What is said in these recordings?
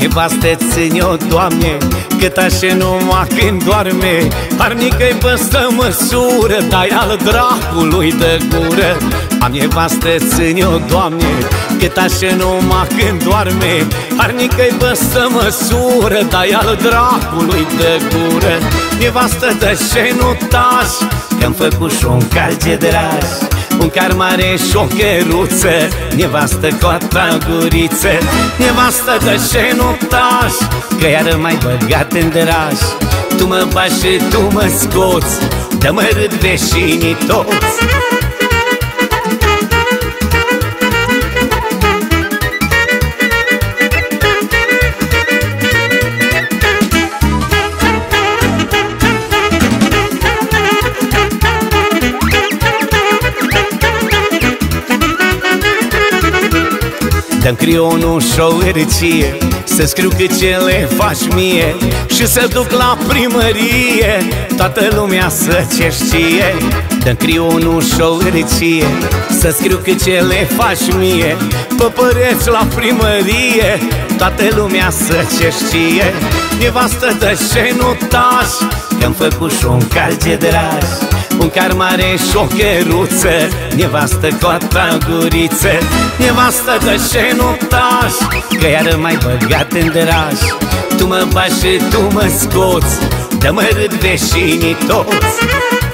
Nevastă ține-o, Doamne, cât așa numai când doarme. Arnică-i păstă măsură, dai al dracului de gură. Am nevastă ține-o, Doamne, cât așa numai când doarme. Arnică-i păstă măsură, dai al dracului de gură. Nevastă de șenutaj, că-mi făcut și un calce drag un car mare și o căruță Nevastă cu a guriță Nevastă de șenoptaș Că iară mai băgat în draj Tu mă bași și tu mă scoți Dă-mă râd veșinii toți Dăm crionul și o hârtie Să scriu cât ce le faci mie Și să duc la primărie Toată lumea să ce știe. Dăm crionul și o hârtie Să scriu cât ce le faci mie Păpăreți la primărie Toată lumea să ce știe. Nevastă de șenutaj Că-mi făcut și un calce drag un car mare și o căruță Nevastă cu a guriță Nevastă de șenoptaș Că iară mai băgat în draj Tu mă bași și tu mă scoți Dă-mă râd veșinii toți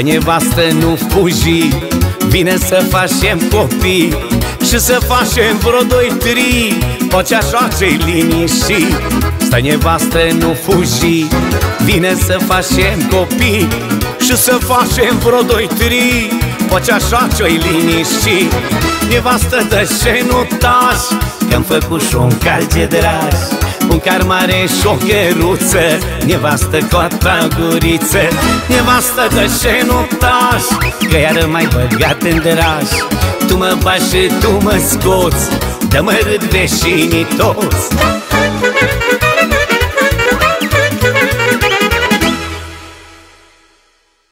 Să nevastă nu fugi Vine să facem copii Și să facem vreo doi, trei Poți așa ce-i liniști Să nevastă nu fugi Vine să facem copii Și să facem vreo doi, trei Poți așa ce-i liniști Nevastă de șenutaj Că-mi făcut și un calce drag un car mare și o căruță Nevastă cu a guriță Nevastă de șenoptaș Că iară mai băgat în draj Tu mă bași și tu mă scoți Dă-mă râd veșinii toți